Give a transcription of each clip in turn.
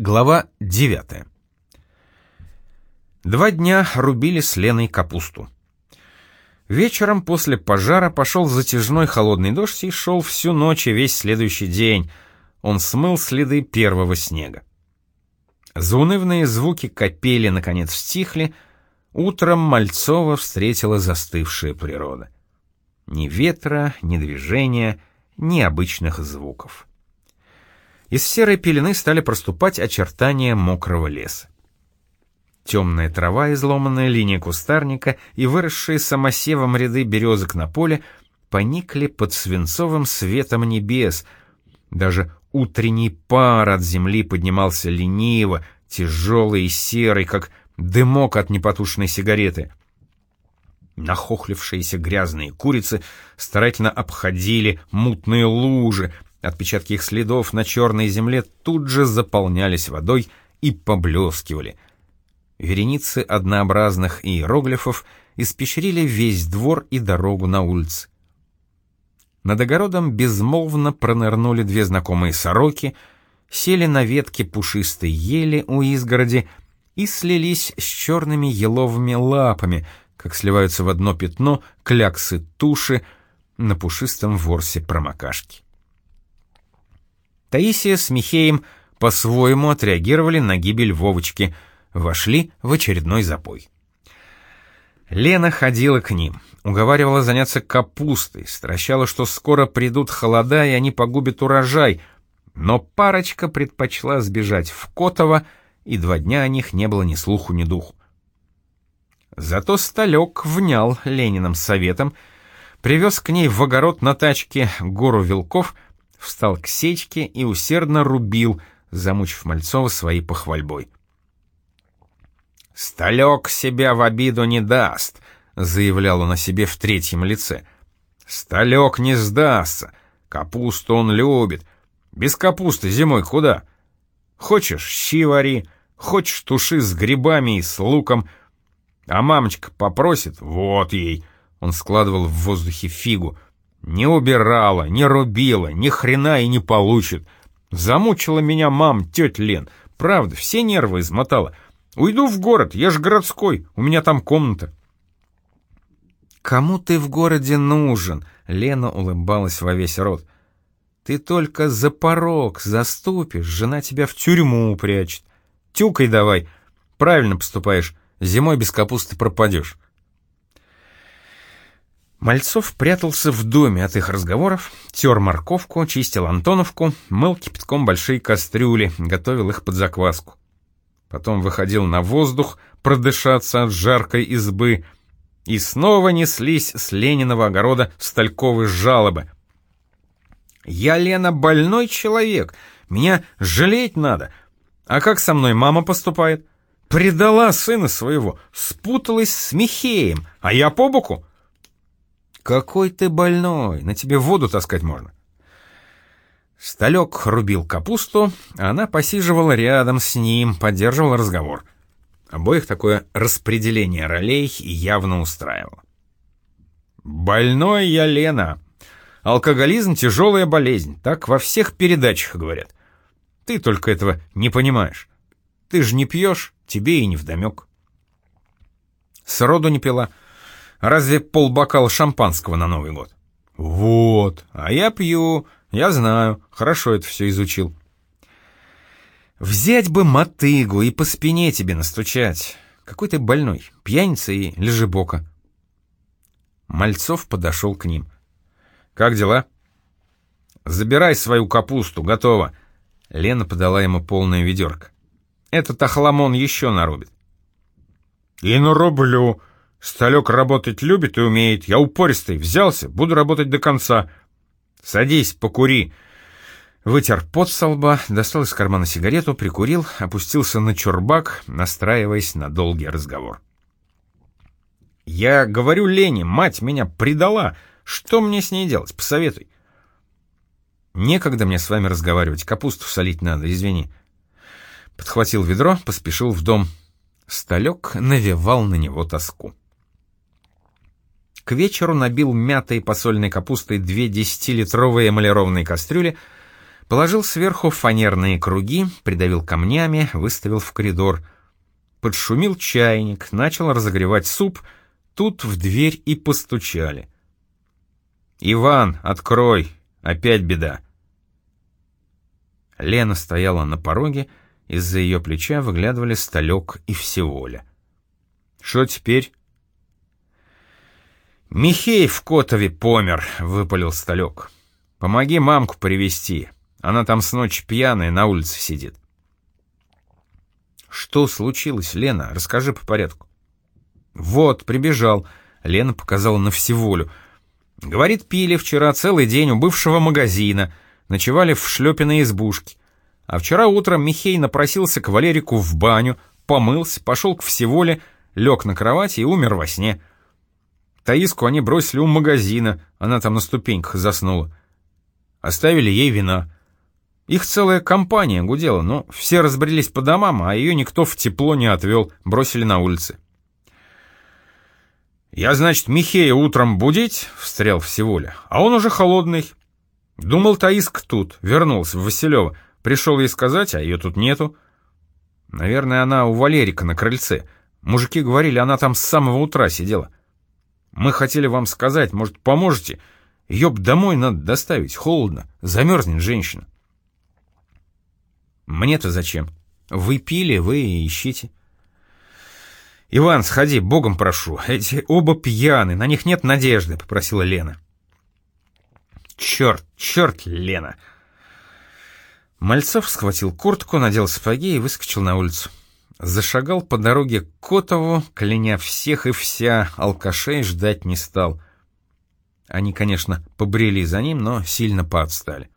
Глава 9. Два дня рубили с Леной капусту. Вечером после пожара пошел затяжной холодный дождь и шел всю ночь и весь следующий день. Он смыл следы первого снега. Заунывные звуки капели наконец стихли, утром Мальцова встретила застывшая природа. Ни ветра, ни движения, ни обычных звуков. Из серой пелены стали проступать очертания мокрого леса. Темная трава, изломанная линия кустарника и выросшие самосевом ряды березок на поле поникли под свинцовым светом небес. Даже утренний пар от земли поднимался лениво, тяжелый и серый, как дымок от непотушенной сигареты. Нахохлившиеся грязные курицы старательно обходили мутные лужи, Отпечатки их следов на черной земле тут же заполнялись водой и поблескивали. Вереницы однообразных иероглифов испещрили весь двор и дорогу на улице. Над огородом безмолвно пронырнули две знакомые сороки, сели на ветке пушистой ели у изгороди и слились с черными еловыми лапами, как сливаются в одно пятно кляксы туши на пушистом ворсе промокашки. Таисия с Михеем по-своему отреагировали на гибель Вовочки, вошли в очередной запой. Лена ходила к ним, уговаривала заняться капустой, стращала, что скоро придут холода и они погубят урожай, но парочка предпочла сбежать в Котово, и два дня о них не было ни слуху, ни духу. Зато Сталек внял Лениным советом, привез к ней в огород на тачке гору вилков — встал к сечке и усердно рубил, замучив Мальцова своей похвальбой. «Сталек себя в обиду не даст», — заявлял он о себе в третьем лице. «Сталек не сдастся, капусту он любит. Без капусты зимой куда? Хочешь, щи вари, хочешь, туши с грибами и с луком. А мамочка попросит, вот ей». Он складывал в воздухе фигу — не убирала, не рубила, ни хрена и не получит. Замучила меня мам, тетя Лен. Правда, все нервы измотала. Уйду в город, я же городской, у меня там комната. «Кому ты в городе нужен?» — Лена улыбалась во весь рот. «Ты только за порог заступишь, жена тебя в тюрьму упрячет. Тюкай давай, правильно поступаешь, зимой без капусты пропадешь». Мальцов прятался в доме от их разговоров, тер морковку, чистил Антоновку, мыл кипятком большие кастрюли, готовил их под закваску. Потом выходил на воздух продышаться от жаркой избы, и снова неслись с Лениного огорода стальковые жалобы. «Я, Лена, больной человек, меня жалеть надо. А как со мной мама поступает? Предала сына своего, спуталась с Михеем, а я по боку?» «Какой ты больной! На тебе воду таскать можно!» Сталек рубил капусту, а она посиживала рядом с ним, поддерживала разговор. Обоих такое распределение ролей явно устраивало. «Больной я, Лена. Алкоголизм — тяжелая болезнь, так во всех передачах говорят. Ты только этого не понимаешь. Ты же не пьешь, тебе и не вдомек». Сроду не пила — Разве полбокала шампанского на Новый год? Вот, а я пью, я знаю, хорошо это все изучил. Взять бы мотыгу и по спине тебе настучать. Какой ты больной, пьяница и лежебока. Мальцов подошел к ним. «Как дела?» «Забирай свою капусту, готово». Лена подала ему полное ведерко. «Этот охламон еще нарубит». «И нарублю», Сталек работать любит и умеет. Я упористый, взялся, буду работать до конца. Садись, покури. Вытер пот со лба, достал из кармана сигарету, прикурил, опустился на чурбак, настраиваясь на долгий разговор. «Я говорю Лене, мать меня предала. Что мне с ней делать? Посоветуй». «Некогда мне с вами разговаривать, капусту солить надо, извини». Подхватил ведро, поспешил в дом. Сталек навевал на него тоску. К вечеру набил мятой посольной капустой две десятилитровые эмалированные кастрюли, Положил сверху фанерные круги, придавил камнями, выставил в коридор. Подшумил чайник, начал разогревать суп, тут в дверь и постучали. «Иван, открой! Опять беда!» Лена стояла на пороге, из-за ее плеча выглядывали Сталек и Всеволя. «Что теперь?» «Михей в Котове помер», — выпалил Сталек. «Помоги мамку привести. Она там с ночи пьяная на улице сидит». «Что случилось, Лена? Расскажи по порядку». «Вот, прибежал», — Лена показала на Всеволю. «Говорит, пили вчера целый день у бывшего магазина, ночевали в шлепиной избушке. А вчера утром Михей напросился к Валерику в баню, помылся, пошел к Всеволе, лег на кровати и умер во сне». Таиску они бросили у магазина, она там на ступеньках заснула. Оставили ей вина. Их целая компания гудела, но все разбрелись по домам, а ее никто в тепло не отвел, бросили на улице. «Я, значит, Михея утром будить?» — встрял Всеволя. «А он уже холодный. Думал, Таиск тут, вернулся в Василева. Пришел ей сказать, а ее тут нету. Наверное, она у Валерика на крыльце. Мужики говорили, она там с самого утра сидела. Мы хотели вам сказать, может, поможете? Ее б домой надо доставить, холодно, замерзнет женщина. Мне-то зачем? Вы пили, вы и ищите. «Иван, сходи, богом прошу. Эти оба пьяны, на них нет надежды», — попросила Лена. «Черт, черт, Лена!» Мальцов схватил куртку, надел сапоги и выскочил на улицу зашагал по дороге к Котову, кляня всех и вся, алкашей ждать не стал. Они, конечно, побрели за ним, но сильно поотстали.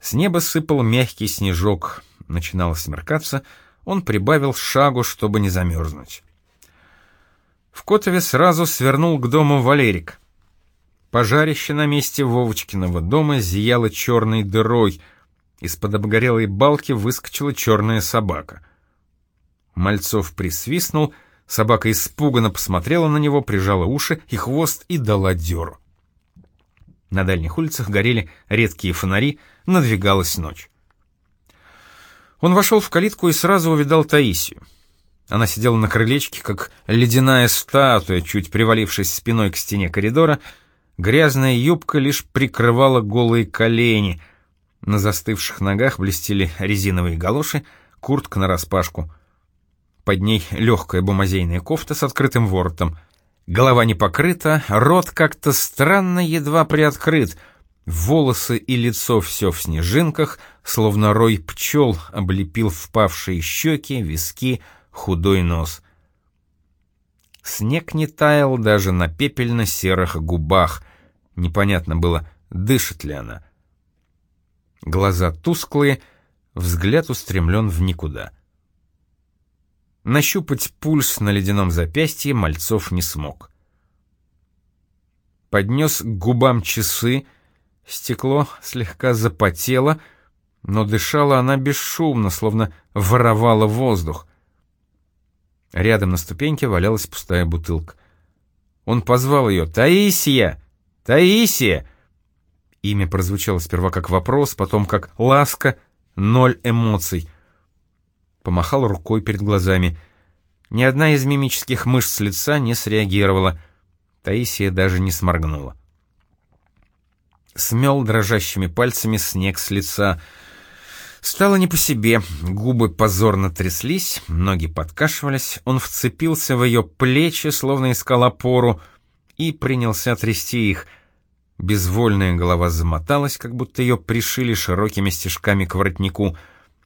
С неба сыпал мягкий снежок, начинало смеркаться, он прибавил шагу, чтобы не замерзнуть. В Котове сразу свернул к дому Валерик. Пожарище на месте Вовочкиного дома зияло черной дырой — из-под обгорелой балки выскочила черная собака. Мальцов присвистнул, собака испуганно посмотрела на него, прижала уши и хвост и дала дёру. На дальних улицах горели редкие фонари, надвигалась ночь. Он вошел в калитку и сразу увидал Таисию. Она сидела на крылечке, как ледяная статуя, чуть привалившись спиной к стене коридора. Грязная юбка лишь прикрывала голые колени — на застывших ногах блестели резиновые галоши, куртка нараспашку. Под ней легкая бумазейная кофта с открытым воротом. Голова не покрыта, рот как-то странно едва приоткрыт, волосы и лицо все в снежинках, словно рой пчел облепил впавшие щеки, виски, худой нос. Снег не таял даже на пепельно-серых губах. Непонятно было, дышит ли она. Глаза тусклые, взгляд устремлен в никуда. Нащупать пульс на ледяном запястье Мальцов не смог. Поднес к губам часы, стекло слегка запотело, но дышала она бесшумно, словно воровала воздух. Рядом на ступеньке валялась пустая бутылка. Он позвал ее «Таисия! Таисия!» Имя прозвучало сперва как вопрос, потом как ласка, ноль эмоций. Помахал рукой перед глазами. Ни одна из мимических мышц лица не среагировала. Таисия даже не сморгнула. Смел дрожащими пальцами снег с лица. Стало не по себе, губы позорно тряслись, ноги подкашивались, он вцепился в ее плечи, словно искал опору, и принялся трясти их — Безвольная голова замоталась, как будто ее пришили широкими стежками к воротнику.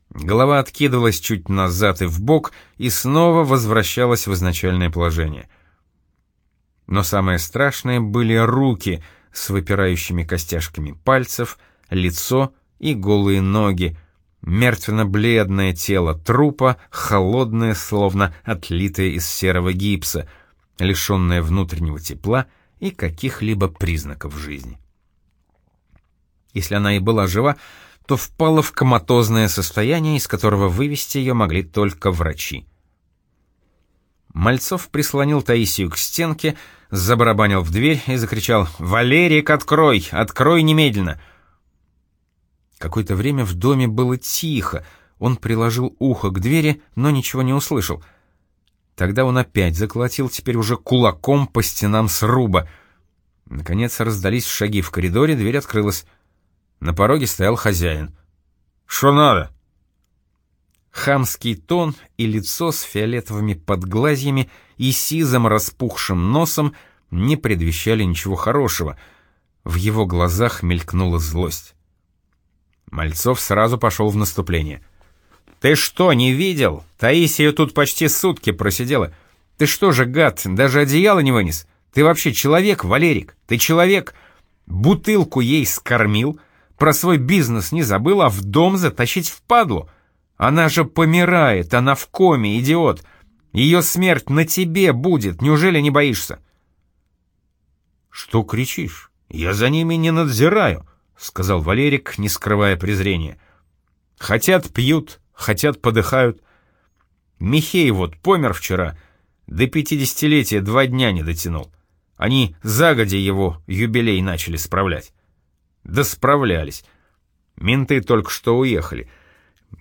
Голова откидывалась чуть назад и вбок и снова возвращалась в изначальное положение. Но самое страшное были руки с выпирающими костяшками пальцев, лицо и голые ноги, мертвенно-бледное тело трупа, холодное, словно отлитое из серого гипса, лишенное внутреннего тепла — и каких-либо признаков жизни. Если она и была жива, то впала в коматозное состояние, из которого вывести ее могли только врачи. Мальцов прислонил Таисию к стенке, забарабанил в дверь и закричал «Валерик, открой! Открой немедленно!» Какое-то время в доме было тихо, он приложил ухо к двери, но ничего не услышал. Тогда он опять заколотил теперь уже кулаком по стенам сруба. Наконец раздались шаги в коридоре, дверь открылась. На пороге стоял хозяин. «Что надо?» Хамский тон и лицо с фиолетовыми подглазьями и сизым распухшим носом не предвещали ничего хорошего. В его глазах мелькнула злость. Мальцов сразу пошел в наступление. «Ты что, не видел? Таисия тут почти сутки просидела. Ты что же, гад, даже одеяло не вынес? Ты вообще человек, Валерик? Ты человек? Бутылку ей скормил, про свой бизнес не забыл, а в дом затащить в падлу». Она же помирает, она в коме, идиот. Ее смерть на тебе будет, неужели не боишься?» «Что кричишь? Я за ними не надзираю», — сказал Валерик, не скрывая презрения. «Хотят — пьют, хотят — подыхают. Михей вот помер вчера, до пятидесятилетия два дня не дотянул. Они загодя его юбилей начали справлять. Да справлялись. Менты только что уехали».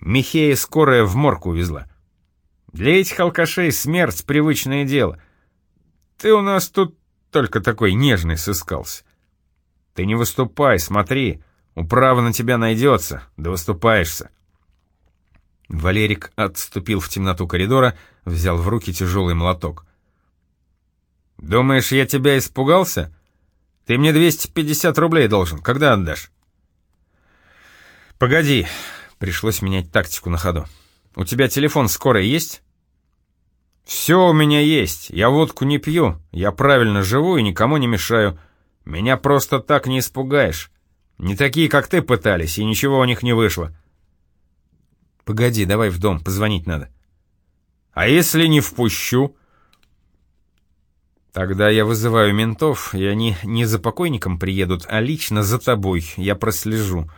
Михея скорая в морг увезла. Для этих алкашей смерть — привычное дело. Ты у нас тут только такой нежный сыскался. Ты не выступай, смотри, управа на тебя найдется, да выступаешься. Валерик отступил в темноту коридора, взял в руки тяжелый молоток. «Думаешь, я тебя испугался? Ты мне 250 рублей должен, когда отдашь?» «Погоди, Пришлось менять тактику на ходу. «У тебя телефон скорой есть?» «Все у меня есть. Я водку не пью. Я правильно живу и никому не мешаю. Меня просто так не испугаешь. Не такие, как ты, пытались, и ничего у них не вышло». «Погоди, давай в дом, позвонить надо». «А если не впущу?» «Тогда я вызываю ментов, и они не за покойником приедут, а лично за тобой. Я прослежу».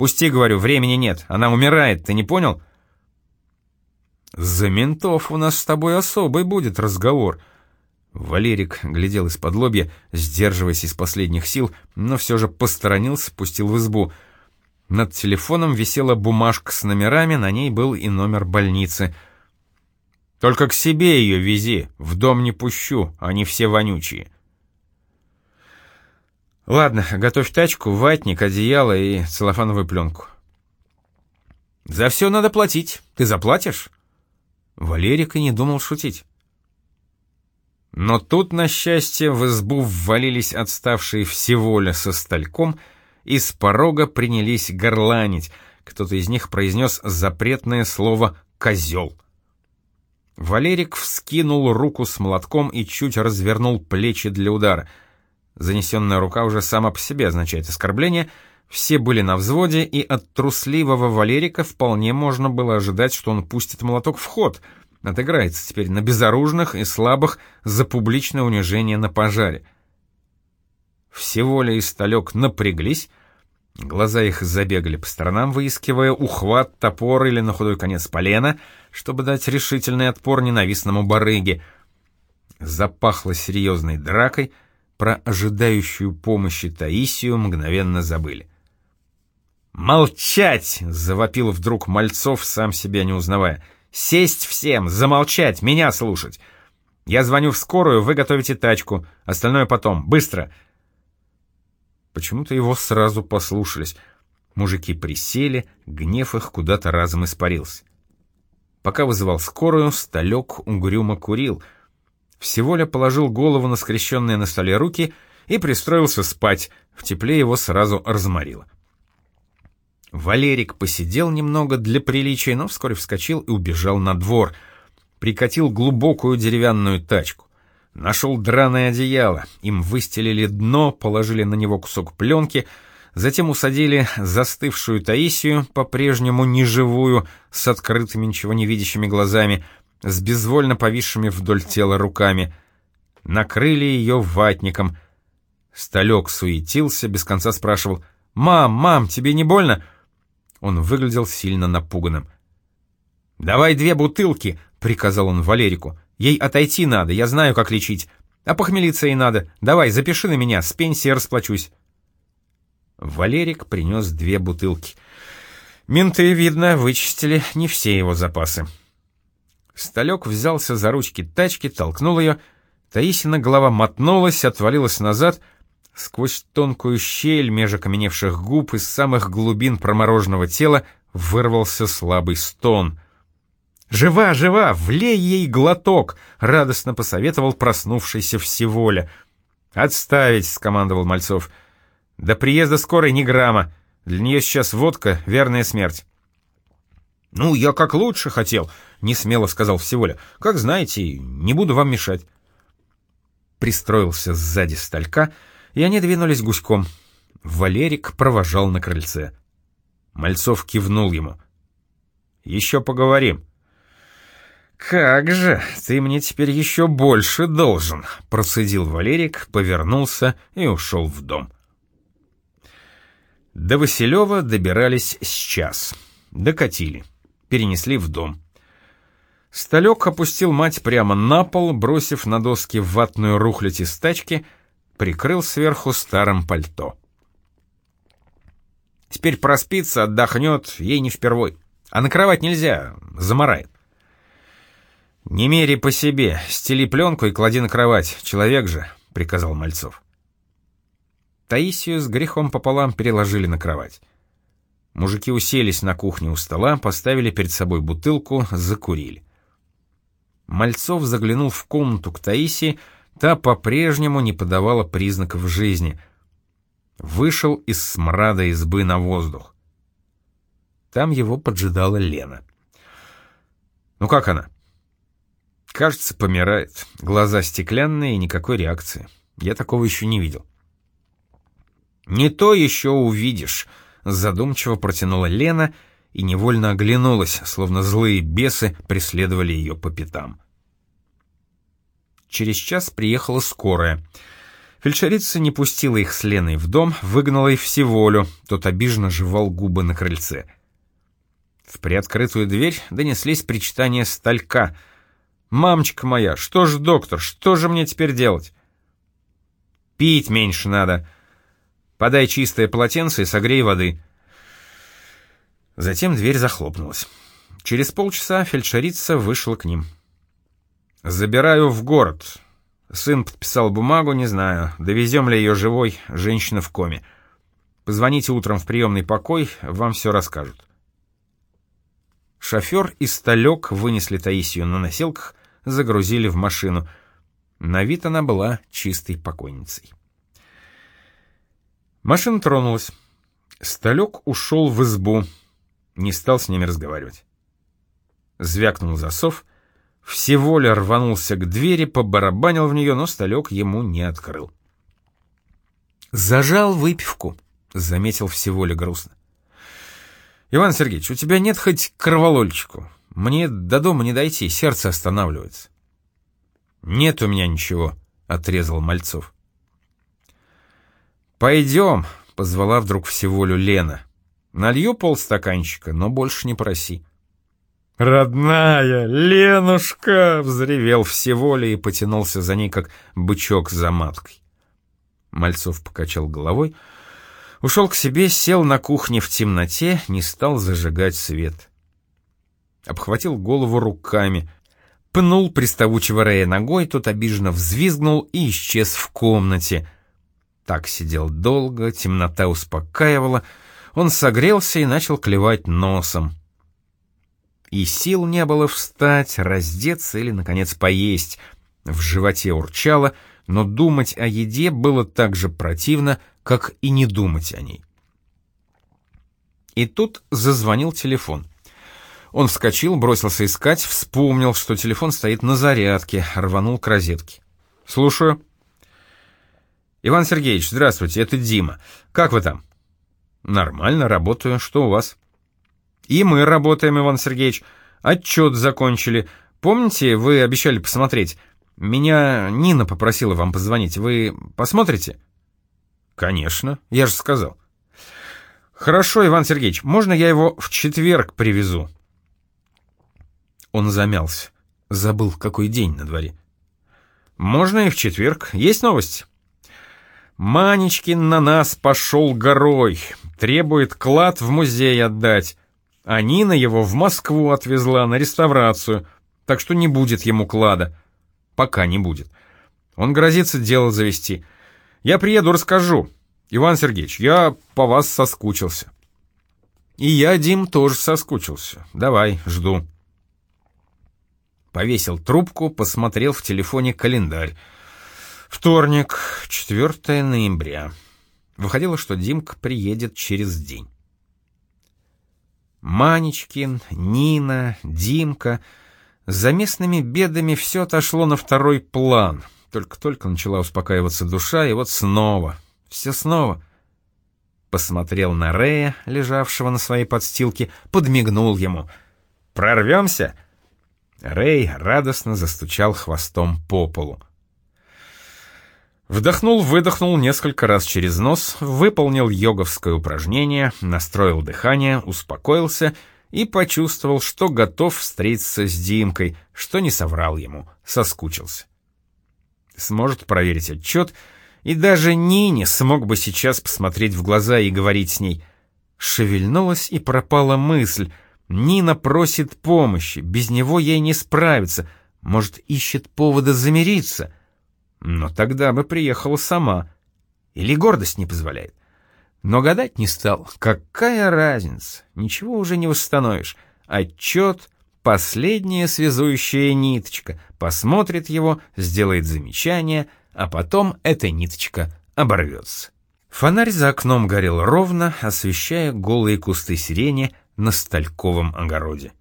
Пусти, говорю, времени нет. Она умирает, ты не понял? За ментов у нас с тобой особый будет разговор. Валерик глядел из-под лобья, сдерживаясь из последних сил, но все же посторонился, пустил в избу. Над телефоном висела бумажка с номерами, на ней был и номер больницы. «Только к себе ее вези, в дом не пущу, они все вонючие». Ладно, готовь тачку, ватник, одеяло и целлофановую пленку. За все надо платить. Ты заплатишь? Валерик и не думал шутить. Но тут, на счастье, в избу ввалились отставшие всеволя со стальком и с порога принялись горланить. Кто-то из них произнес запретное слово «козел». Валерик вскинул руку с молотком и чуть развернул плечи для удара — Занесенная рука уже сама по себе означает оскорбление. Все были на взводе, и от трусливого Валерика вполне можно было ожидать, что он пустит молоток в ход. Отыграется теперь на безоружных и слабых за публичное унижение на пожаре. Всеволя и Сталек напряглись, глаза их забегали по сторонам, выискивая ухват, топор или на худой конец полена, чтобы дать решительный отпор ненавистному барыге. Запахло серьезной дракой — про ожидающую помощи Таисию мгновенно забыли. «Молчать!» — завопил вдруг Мальцов, сам себя не узнавая. «Сесть всем! Замолчать! Меня слушать! Я звоню в скорую, вы готовите тачку. Остальное потом. Быстро!» Почему-то его сразу послушались. Мужики присели, гнев их куда-то разом испарился. Пока вызывал скорую, Сталек угрюмо курил — Всеволя положил голову на скрещенные на столе руки и пристроился спать, в тепле его сразу разморило. Валерик посидел немного для приличия, но вскоре вскочил и убежал на двор. Прикатил глубокую деревянную тачку. Нашел драное одеяло, им выстелили дно, положили на него кусок пленки, затем усадили застывшую Таисию, по-прежнему неживую, с открытыми ничего не видящими глазами — с безвольно повисшими вдоль тела руками. Накрыли ее ватником. Сталек суетился, без конца спрашивал «Мам, мам, тебе не больно?» Он выглядел сильно напуганным. «Давай две бутылки», — приказал он Валерику. «Ей отойти надо, я знаю, как лечить. А похмелиться ей надо. Давай, запиши на меня, с пенсии расплачусь». Валерик принес две бутылки. Менты, видно, вычистили не все его запасы. Сталек взялся за ручки тачки, толкнул ее. Таисина голова мотнулась, отвалилась назад. Сквозь тонкую щель меж окаменевших губ из самых глубин промороженного тела вырвался слабый стон. «Жива, жива! Влей ей глоток!» — радостно посоветовал проснувшийся всеволя. «Отставить!» — скомандовал Мальцов. «До приезда скорой ни грамма. Для нее сейчас водка — верная смерть». «Ну, я как лучше хотел», — несмело сказал Всеволя. «Как знаете, не буду вам мешать». Пристроился сзади сталька, и они двинулись гуськом. Валерик провожал на крыльце. Мальцов кивнул ему. «Еще поговорим». «Как же, ты мне теперь еще больше должен», — процедил Валерик, повернулся и ушел в дом. До Василева добирались с час. Докатили. Перенесли в дом. Сталек опустил мать прямо на пол, бросив на доски ватную рухлядь из тачки, прикрыл сверху старым пальто. Теперь проспится, отдохнет, ей не впервой. А на кровать нельзя, заморает. «Не мери по себе, стели пленку и клади на кровать, человек же», — приказал Мальцов. Таисию с грехом пополам переложили на кровать. Мужики уселись на кухне у стола, поставили перед собой бутылку, закурили. Мальцов заглянул в комнату к Таисии, та по-прежнему не подавала признаков жизни. Вышел из смрада избы на воздух. Там его поджидала Лена. «Ну как она?» Кажется, помирает. Глаза стеклянные и никакой реакции. Я такого еще не видел. «Не то еще увидишь», — задумчиво протянула Лена и невольно оглянулась, словно злые бесы преследовали ее по пятам. Через час приехала скорая. Фельдшерица не пустила их с Леной в дом, выгнала их всеволю, тот обиженно жевал губы на крыльце. В приоткрытую дверь донеслись причитания сталька — «Мамочка моя, что же, доктор, что же мне теперь делать?» «Пить меньше надо. Подай чистое полотенце и согрей воды». Затем дверь захлопнулась. Через полчаса фельдшерица вышла к ним. «Забираю в город. Сын подписал бумагу, не знаю, довезем ли ее живой, женщина в коме. Позвоните утром в приемный покой, вам все расскажут». Шофер и столек вынесли Таисию на носилках, загрузили в машину. На вид она была чистой покойницей. Машина тронулась. Сталек ушел в избу. Не стал с ними разговаривать. Звякнул засов. Всеволя рванулся к двери, побарабанил в нее, но Сталек ему не открыл. «Зажал выпивку», — заметил Всеволя грустно. «Иван Сергеевич, у тебя нет хоть кроволольчику? Мне до дома не дойти, сердце останавливается. Нет у меня ничего, отрезал Мальцов. Пойдем, позвала вдруг всеволю Лена. Налью полстаканчика, но больше не проси. «Родная, Ленушка!» — взревел всеволя и потянулся за ней, как бычок за маткой. Мальцов покачал головой, ушел к себе, сел на кухне в темноте, не стал зажигать свет обхватил голову руками, пнул приставучего Рея ногой, тот обиженно взвизгнул и исчез в комнате. Так сидел долго, темнота успокаивала, он согрелся и начал клевать носом. И сил не было встать, раздеться или, наконец, поесть. В животе урчало, но думать о еде было так же противно, как и не думать о ней. И тут зазвонил телефон. Он вскочил, бросился искать, вспомнил, что телефон стоит на зарядке, рванул к розетке. «Слушаю». «Иван Сергеевич, здравствуйте, это Дима. Как вы там?» «Нормально, работаю. Что у вас?» «И мы работаем, Иван Сергеевич. Отчет закончили. Помните, вы обещали посмотреть? Меня Нина попросила вам позвонить. Вы посмотрите?» «Конечно, я же сказал». «Хорошо, Иван Сергеевич, можно я его в четверг привезу?» Он замялся. Забыл, какой день на дворе. «Можно и в четверг. Есть новости?» Манечкин на нас пошел горой, требует клад в музей отдать, а Нина его в Москву отвезла на реставрацию, так что не будет ему клада. Пока не будет. Он грозится дело завести. Я приеду, расскажу. Иван Сергеевич, я по вас соскучился. И я, Дим, тоже соскучился. Давай, жду. Повесил трубку, посмотрел в телефоне календарь. Вторник, 4 ноября. Выходило, что Димка приедет через день. Манечкин, Нина, Димка. За местными бедами все отошло на второй план. Только-только начала успокаиваться душа, и вот снова, все снова. Посмотрел на Рея, лежавшего на своей подстилке, подмигнул ему. «Прорвемся?» Рэй радостно застучал хвостом по полу. Вдохнул-выдохнул несколько раз через нос, выполнил йоговское упражнение, настроил дыхание, успокоился и почувствовал, что готов встретиться с Димкой, что не соврал ему, соскучился. Сможет проверить отчет, и даже Нине смог бы сейчас посмотреть в глаза и говорить с ней. Шевельнулась и пропала мысль. Нина просит помощи, без него ей не справиться, может, ищет повода замириться — но тогда бы приехала сама. Или гордость не позволяет. Но гадать не стал. Какая разница? Ничего уже не восстановишь. Отчет — последняя связующая ниточка. Посмотрит его, сделает замечание, а потом эта ниточка оборвется. Фонарь за окном горел ровно, освещая голые кусты сирени на стальковом огороде.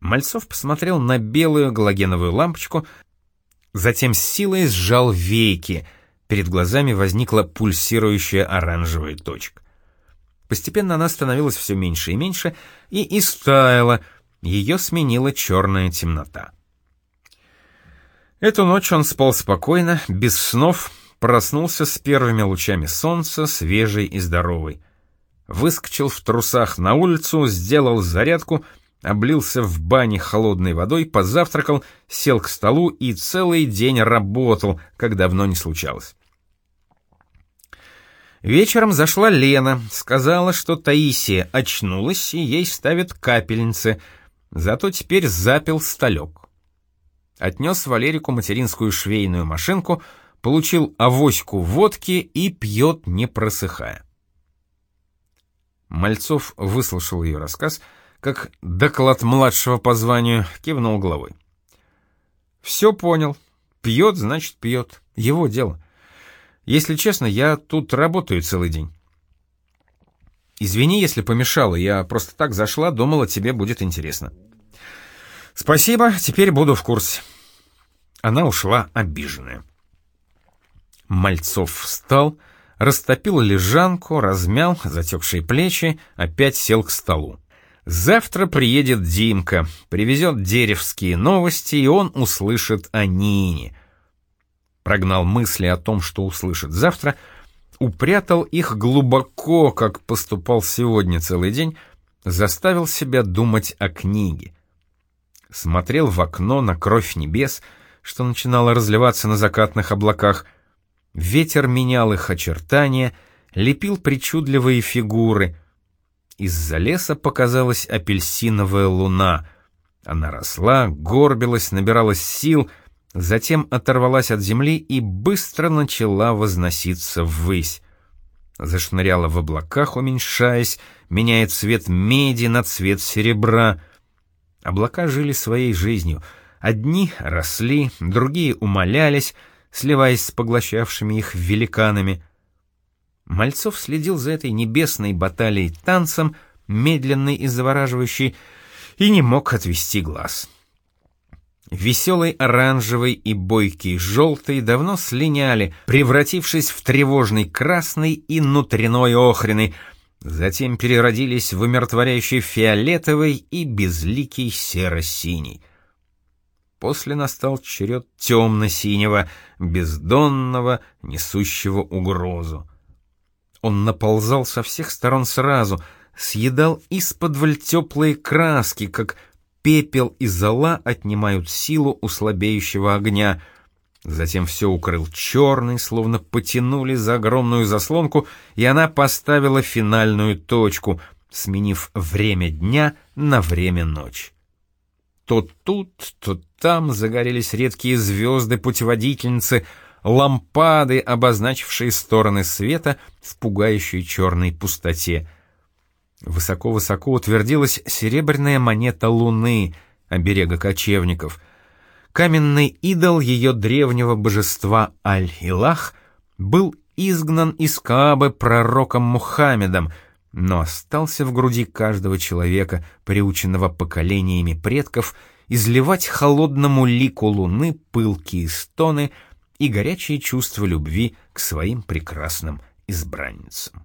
Мальцов посмотрел на белую галогеновую лампочку, Затем с силой сжал веки. Перед глазами возникла пульсирующая оранжевая точка. Постепенно она становилась все меньше и меньше и истаяла, ее сменила черная темнота. Эту ночь он спал спокойно, без снов, проснулся с первыми лучами солнца, свежий и здоровый. Выскочил в трусах на улицу, сделал зарядку — облился в бане холодной водой, позавтракал, сел к столу и целый день работал, как давно не случалось. Вечером зашла Лена, сказала, что Таисия очнулась и ей ставят капельницы, зато теперь запил столек. Отнес Валерику материнскую швейную машинку, получил авоську водки и пьет, не просыхая. Мальцов выслушал ее рассказ — как доклад младшего по званию, кивнул головой. «Все понял. Пьет, значит, пьет. Его дело. Если честно, я тут работаю целый день». «Извини, если помешала, я просто так зашла, думала, тебе будет интересно». «Спасибо, теперь буду в курсе». Она ушла обиженная. Мальцов встал, растопил лежанку, размял затекшие плечи, опять сел к столу. Завтра приедет Димка, привезет деревские новости, и он услышит о Нине. Прогнал мысли о том, что услышит завтра, упрятал их глубоко, как поступал сегодня целый день, заставил себя думать о книге. Смотрел в окно на кровь небес, что начинало разливаться на закатных облаках. Ветер менял их очертания, лепил причудливые фигуры — из-за леса показалась апельсиновая луна. Она росла, горбилась, набиралась сил, затем оторвалась от земли и быстро начала возноситься ввысь. Зашныряла в облаках, уменьшаясь, меняя цвет меди на цвет серебра. Облака жили своей жизнью. Одни росли, другие умолялись, сливаясь с поглощавшими их великанами — Мальцов следил за этой небесной баталией танцем, медленной и завораживающей, и не мог отвести глаз. Веселый оранжевый и бойкий желтый давно слиняли, превратившись в тревожный красный и внутренной охренный, затем переродились в умиротворяющий фиолетовый и безликий серо-синий. После настал черед темно-синего, бездонного, несущего угрозу. Он наползал со всех сторон сразу, съедал из-под теплые краски, как пепел и зола отнимают силу у слабеющего огня. Затем все укрыл черный, словно потянули за огромную заслонку, и она поставила финальную точку, сменив время дня на время ночи. То тут, то там загорелись редкие звезды-путеводительницы, лампады, обозначившие стороны света в пугающей черной пустоте. Высоко-высоко утвердилась серебряная монета луны, оберега кочевников. Каменный идол ее древнего божества Аль-Илах был изгнан из Каабы пророком Мухаммедом, но остался в груди каждого человека, приученного поколениями предков, изливать холодному лику луны пылкие стоны и горячие чувства любви к своим прекрасным избранницам.